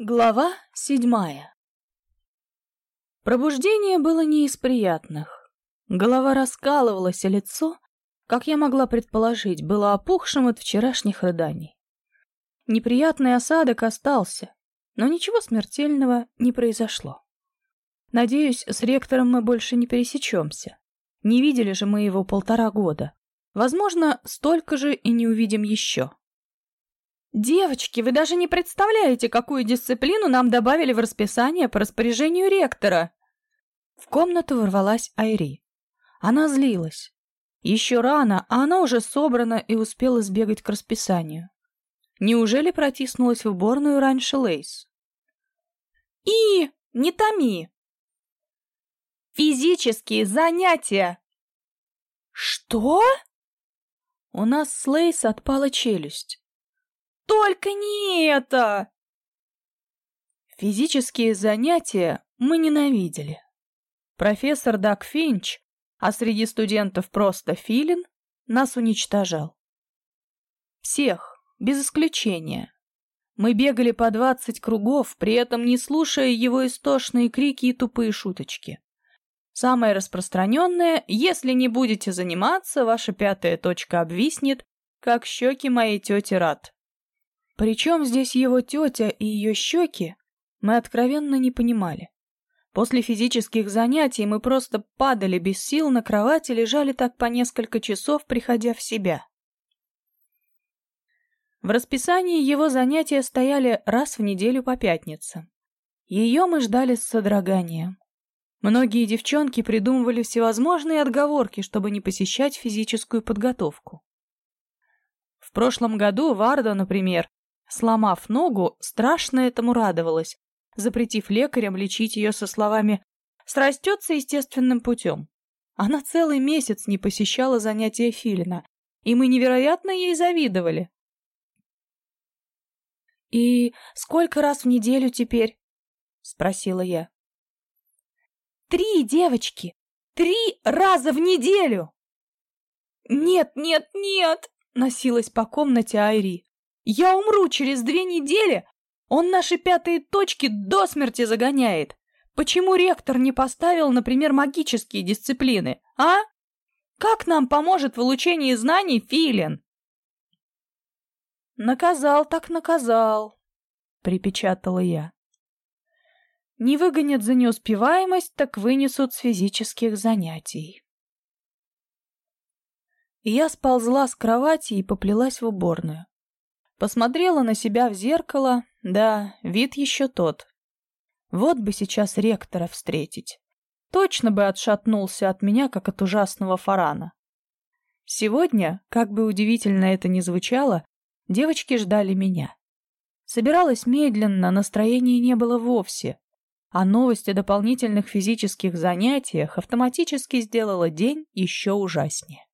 Глава седьмая Пробуждение было не из приятных. Голова раскалывалась, а лицо, как я могла предположить, было опухшим от вчерашних рыданий. Неприятный осадок остался, но ничего смертельного не произошло. Надеюсь, с ректором мы больше не пересечемся. Не видели же мы его полтора года. Возможно, столько же и не увидим еще. «Девочки, вы даже не представляете, какую дисциплину нам добавили в расписание по распоряжению ректора!» В комнату ворвалась Айри. Она злилась. Еще рано, а она уже собрана и успела сбегать к расписанию. Неужели протиснулась в уборную раньше Лейс? «И! Не томи!» «Физические занятия!» «Что?» У нас с Лейс отпала челюсть. Только не это! Физические занятия мы ненавидели. Профессор Дак Финч, а среди студентов просто Филин, нас уничтожал. Всех, без исключения. Мы бегали по двадцать кругов, при этом не слушая его истошные крики и тупые шуточки. Самое распространенное, если не будете заниматься, ваша пятая точка обвиснет, как щеки моей тети Рад. Причем здесь его тетя и ее щеки, мы откровенно не понимали. После физических занятий мы просто падали без сил на кровати, лежали так по несколько часов, приходя в себя. В расписании его занятия стояли раз в неделю по пятницам. Ее мы ждали с содроганием. Многие девчонки придумывали всевозможные отговорки, чтобы не посещать физическую подготовку. В прошлом году Варда, например, Сломав ногу, страшно этому радовалась, запретив лекарям лечить ее со словами «срастется естественным путем». Она целый месяц не посещала занятия Филина, и мы невероятно ей завидовали. «И сколько раз в неделю теперь?» — спросила я. «Три, девочки! Три раза в неделю!» «Нет, нет, нет!» — носилась по комнате Айри. Я умру через две недели. Он наши пятые точки до смерти загоняет. Почему ректор не поставил, например, магические дисциплины, а? Как нам поможет в улучшении знаний Филин? Наказал так наказал, припечатала я. Не выгонят за неуспеваемость, так вынесут с физических занятий. Я сползла с кровати и поплелась в уборную. Посмотрела на себя в зеркало, да, вид еще тот. Вот бы сейчас ректора встретить. Точно бы отшатнулся от меня, как от ужасного фарана. Сегодня, как бы удивительно это ни звучало, девочки ждали меня. Собиралась медленно, настроения не было вовсе, а новость о дополнительных физических занятиях автоматически сделала день еще ужаснее.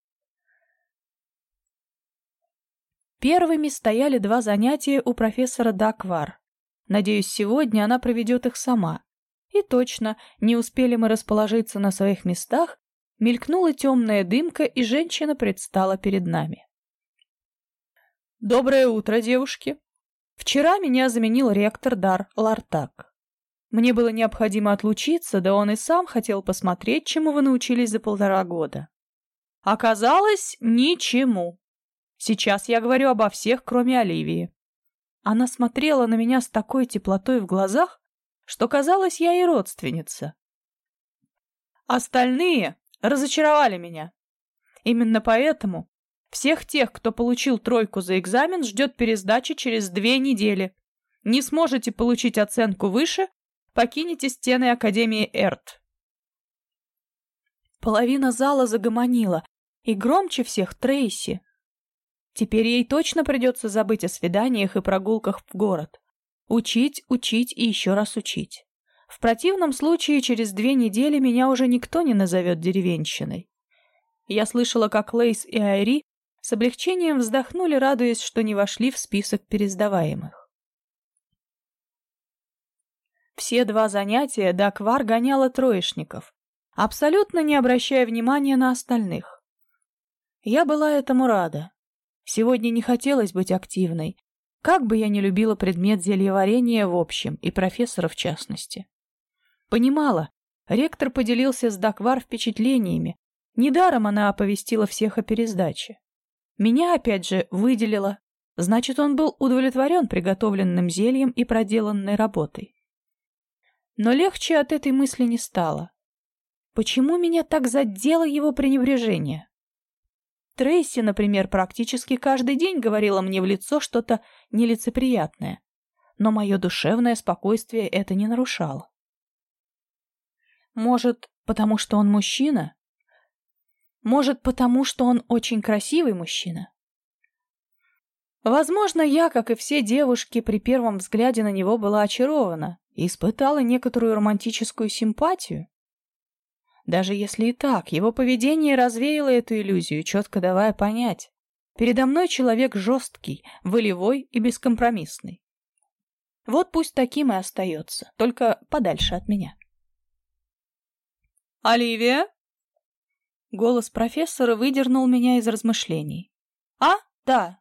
Первыми стояли два занятия у профессора Даквар. Надеюсь, сегодня она проведет их сама. И точно, не успели мы расположиться на своих местах, мелькнула темная дымка, и женщина предстала перед нами. «Доброе утро, девушки!» Вчера меня заменил ректор Дар Лартак. Мне было необходимо отлучиться, да он и сам хотел посмотреть, чему вы научились за полтора года. Оказалось, ничему. Сейчас я говорю обо всех, кроме Оливии. Она смотрела на меня с такой теплотой в глазах, что казалось, я и родственница. Остальные разочаровали меня. Именно поэтому всех тех, кто получил тройку за экзамен, ждет пересдача через две недели. Не сможете получить оценку выше, покинете стены Академии Эрт. Половина зала загомонила, и громче всех Трейси. Теперь ей точно придется забыть о свиданиях и прогулках в город. Учить, учить и еще раз учить. В противном случае через две недели меня уже никто не назовет деревенщиной. Я слышала, как Лейс и Айри с облегчением вздохнули, радуясь, что не вошли в список пересдаваемых. Все два занятия Даквар гоняла троечников, абсолютно не обращая внимания на остальных. Я была этому рада. Сегодня не хотелось быть активной, Как бы я не любила предмет зельеварения в общем и профессора в частности. Понимала, ректор поделился с Даквар впечатлениями. Недаром она оповестила всех о пересдаче. Меня, опять же, выделила. Значит, он был удовлетворен приготовленным зельем и проделанной работой. Но легче от этой мысли не стало. Почему меня так задело его пренебрежение? Трейси, например, практически каждый день говорила мне в лицо что-то нелицеприятное, но мое душевное спокойствие это не нарушало. Может, потому что он мужчина? Может, потому что он очень красивый мужчина? Возможно, я, как и все девушки, при первом взгляде на него была очарована и испытала некоторую романтическую симпатию. Даже если и так, его поведение развеяло эту иллюзию, четко давая понять. Передо мной человек жесткий, волевой и бескомпромиссный. Вот пусть таким и остается, только подальше от меня. «Оливия?» Голос профессора выдернул меня из размышлений. «А? Да».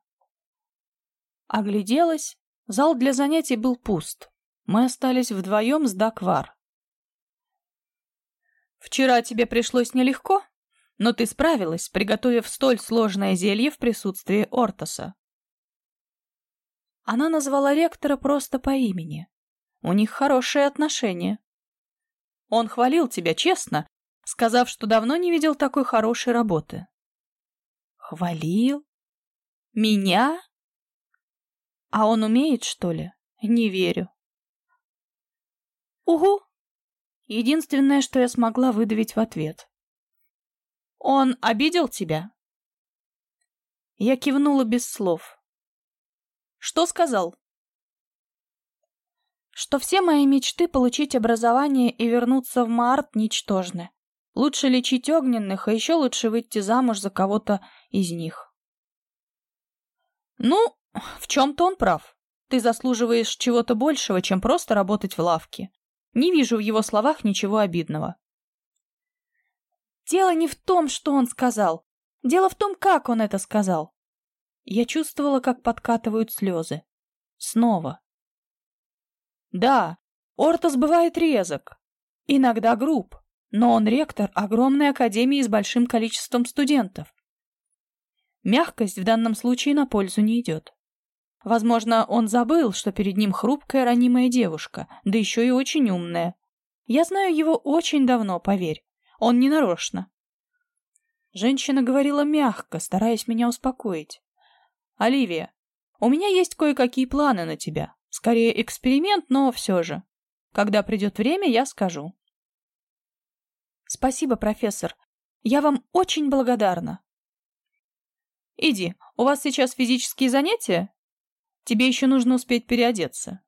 Огляделась. Зал для занятий был пуст. Мы остались вдвоем с Даквар. Вчера тебе пришлось нелегко, но ты справилась, приготовив столь сложное зелье в присутствии Ортоса. Она назвала ректора просто по имени. У них хорошие отношения. Он хвалил тебя честно, сказав, что давно не видел такой хорошей работы. Хвалил? Меня? А он умеет, что ли? Не верю. Угу, Единственное, что я смогла выдавить в ответ. «Он обидел тебя?» Я кивнула без слов. «Что сказал?» «Что все мои мечты получить образование и вернуться в Март ничтожны. Лучше лечить огненных, а еще лучше выйти замуж за кого-то из них». «Ну, в чем-то он прав. Ты заслуживаешь чего-то большего, чем просто работать в лавке. Не вижу в его словах ничего обидного. Дело не в том, что он сказал. Дело в том, как он это сказал. Я чувствовала, как подкатывают слезы. Снова. Да, Ортос бывает резок, иногда груб, но он ректор огромной академии с большим количеством студентов. Мягкость в данном случае на пользу не идет. Возможно, он забыл, что перед ним хрупкая ранимая девушка, да еще и очень умная. Я знаю его очень давно, поверь. Он не нарочно. Женщина говорила мягко, стараясь меня успокоить. «Оливия, у меня есть кое-какие планы на тебя. Скорее эксперимент, но все же. Когда придет время, я скажу». «Спасибо, профессор. Я вам очень благодарна». «Иди, у вас сейчас физические занятия?» Тебе еще нужно успеть переодеться.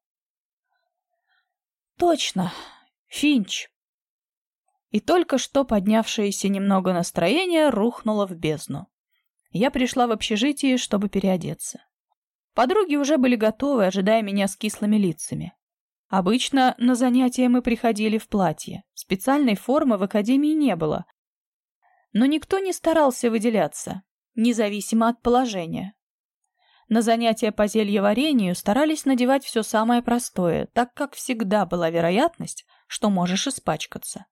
Точно, Финч. И только что поднявшееся немного настроение рухнуло в бездну. Я пришла в общежитие, чтобы переодеться. Подруги уже были готовы, ожидая меня с кислыми лицами. Обычно на занятия мы приходили в платье. Специальной формы в академии не было. Но никто не старался выделяться, независимо от положения. На занятия по зельеварению старались надевать все самое простое, так как всегда была вероятность, что можешь испачкаться.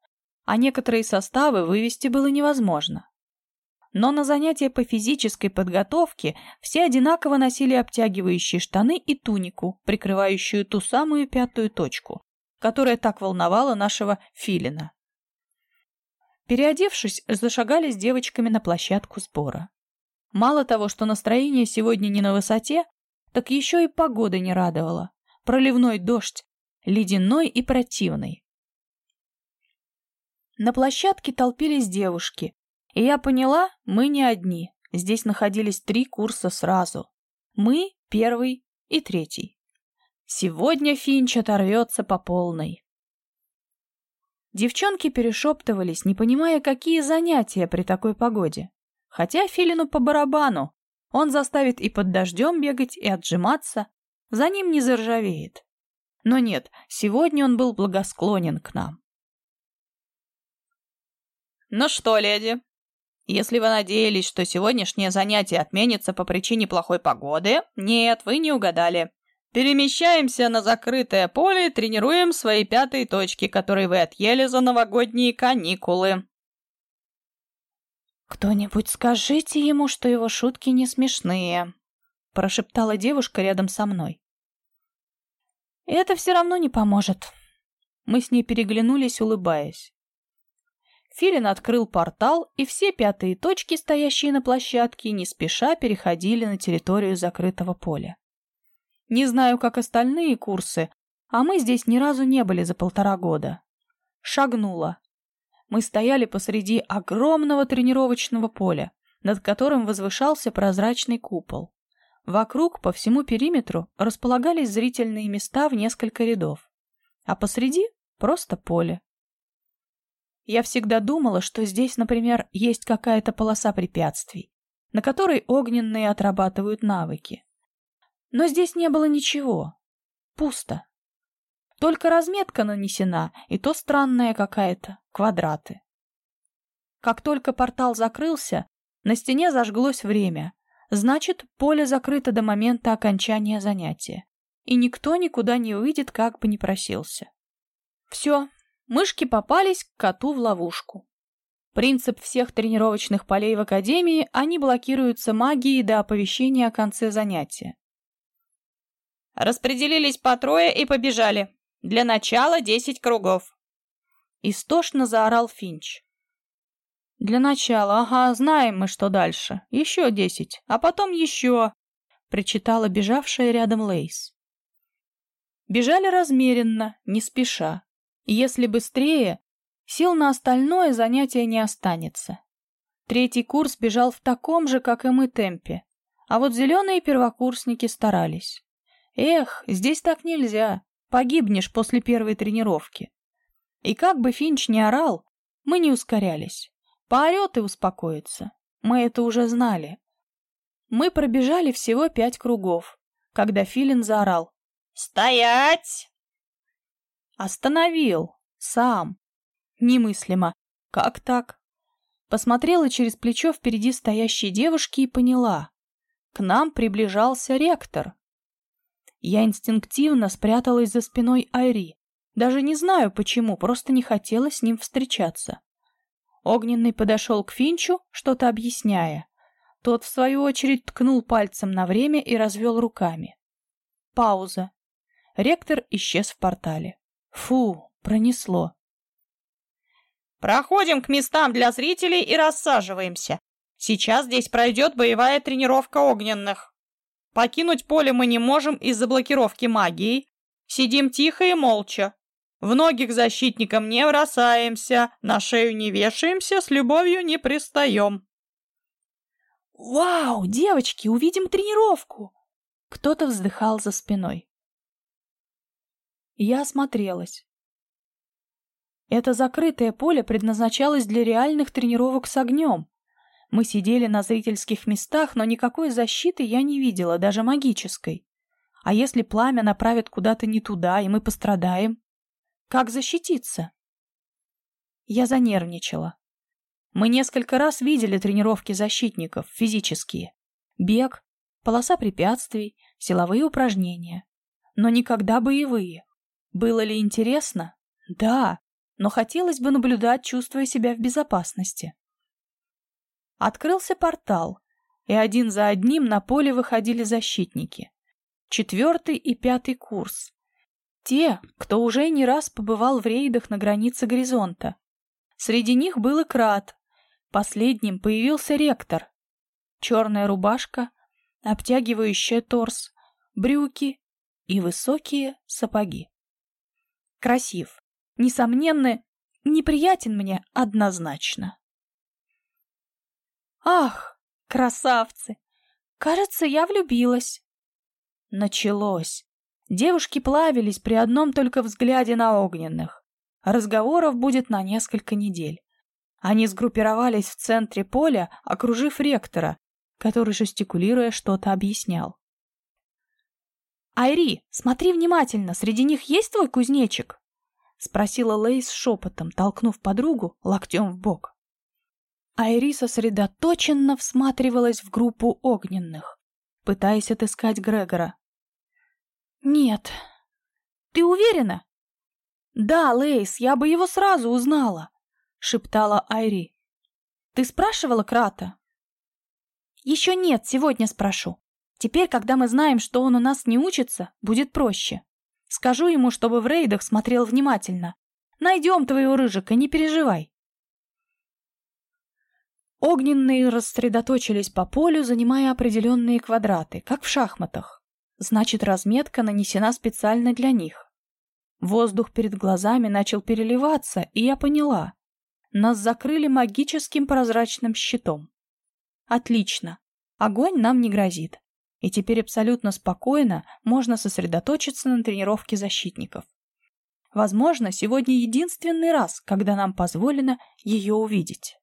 А некоторые составы вывести было невозможно. Но на занятия по физической подготовке все одинаково носили обтягивающие штаны и тунику, прикрывающую ту самую пятую точку, которая так волновала нашего филина. Переодевшись, зашагали с девочками на площадку сбора. Мало того, что настроение сегодня не на высоте, так еще и погода не радовала. Проливной дождь, ледяной и противный. На площадке толпились девушки, и я поняла, мы не одни. Здесь находились три курса сразу. Мы, первый и третий. Сегодня Финч оторвется по полной. Девчонки перешептывались, не понимая, какие занятия при такой погоде. Хотя Филину по барабану. Он заставит и под дождем бегать, и отжиматься. За ним не заржавеет. Но нет, сегодня он был благосклонен к нам. «Ну что, леди, если вы надеялись, что сегодняшнее занятие отменится по причине плохой погоды, нет, вы не угадали. Перемещаемся на закрытое поле и тренируем свои пятые точки, которые вы отъели за новогодние каникулы. «Кто-нибудь скажите ему, что его шутки не смешные», — прошептала девушка рядом со мной. «Это все равно не поможет». Мы с ней переглянулись, улыбаясь. Филин открыл портал, и все пятые точки, стоящие на площадке, не спеша переходили на территорию закрытого поля. Не знаю, как остальные курсы, а мы здесь ни разу не были за полтора года. Шагнула. Мы стояли посреди огромного тренировочного поля, над которым возвышался прозрачный купол. Вокруг, по всему периметру, располагались зрительные места в несколько рядов. А посреди просто поле. Я всегда думала, что здесь, например, есть какая-то полоса препятствий, на которой огненные отрабатывают навыки. Но здесь не было ничего. Пусто. Только разметка нанесена, и то странная какая-то, квадраты. Как только портал закрылся, на стене зажглось время. Значит, поле закрыто до момента окончания занятия. И никто никуда не выйдет, как бы ни просился. Все, мышки попались к коту в ловушку. Принцип всех тренировочных полей в Академии – они блокируются магией до оповещения о конце занятия. Распределились по трое и побежали. Для начала десять кругов. Истошно заорал Финч. Для начала, ага, знаем мы, что дальше. Еще десять, а потом еще, причитала бежавшая рядом Лейс. Бежали размеренно, не спеша. Если быстрее, сил на остальное занятие не останется. Третий курс бежал в таком же, как и мы, темпе. А вот зеленые первокурсники старались. Эх, здесь так нельзя. Погибнешь после первой тренировки. И как бы Финч не орал, мы не ускорялись. Поорет и успокоится. Мы это уже знали. Мы пробежали всего пять кругов, когда Филин заорал. «Стоять!» Остановил. Сам. Немыслимо. Как так? Посмотрела через плечо впереди стоящей девушки и поняла. К нам приближался ректор. Я инстинктивно спряталась за спиной Айри. Даже не знаю почему, просто не хотела с ним встречаться. Огненный подошел к Финчу, что-то объясняя. Тот, в свою очередь, ткнул пальцем на время и развел руками. Пауза. Ректор исчез в портале. Фу, пронесло. «Проходим к местам для зрителей и рассаживаемся. Сейчас здесь пройдет боевая тренировка огненных». Покинуть поле мы не можем из-за блокировки магии. Сидим тихо и молча. В ноги к защитникам не бросаемся, на шею не вешаемся, с любовью не пристаем. «Вау, девочки, увидим тренировку!» Кто-то вздыхал за спиной. Я осмотрелась. Это закрытое поле предназначалось для реальных тренировок с огнем. Мы сидели на зрительских местах, но никакой защиты я не видела, даже магической. А если пламя направит куда-то не туда, и мы пострадаем? Как защититься? Я занервничала. Мы несколько раз видели тренировки защитников, физические. Бег, полоса препятствий, силовые упражнения. Но никогда боевые. Было ли интересно? Да, но хотелось бы наблюдать, чувствуя себя в безопасности. Открылся портал, и один за одним на поле выходили защитники. Четвертый и пятый курс. Те, кто уже не раз побывал в рейдах на границе горизонта. Среди них был и Крат. Последним появился ректор. Черная рубашка, обтягивающая торс, брюки и высокие сапоги. Красив. Несомненно, неприятен мне однозначно. Ах, красавцы! Кажется, я влюбилась. Началось. Девушки плавились при одном только взгляде на огненных. Разговоров будет на несколько недель. Они сгруппировались в центре поля, окружив ректора, который, жестикулируя, что-то объяснял. «Айри, смотри внимательно, среди них есть твой кузнечик?» — спросила Лейс шепотом, толкнув подругу локтем в бок. Айри сосредоточенно всматривалась в группу огненных, пытаясь отыскать Грегора. Нет. Ты уверена? Да, Лейс, я бы его сразу узнала, шептала Айри. Ты спрашивала Крата? Еще нет, сегодня спрошу. Теперь, когда мы знаем, что он у нас не учится, будет проще. Скажу ему, чтобы в рейдах смотрел внимательно. Найдем твоего рыжика, не переживай. Огненные рассредоточились по полю, занимая определенные квадраты, как в шахматах. Значит, разметка нанесена специально для них. Воздух перед глазами начал переливаться, и я поняла. Нас закрыли магическим прозрачным щитом. Отлично. Огонь нам не грозит. И теперь абсолютно спокойно можно сосредоточиться на тренировке защитников. Возможно, сегодня единственный раз, когда нам позволено ее увидеть.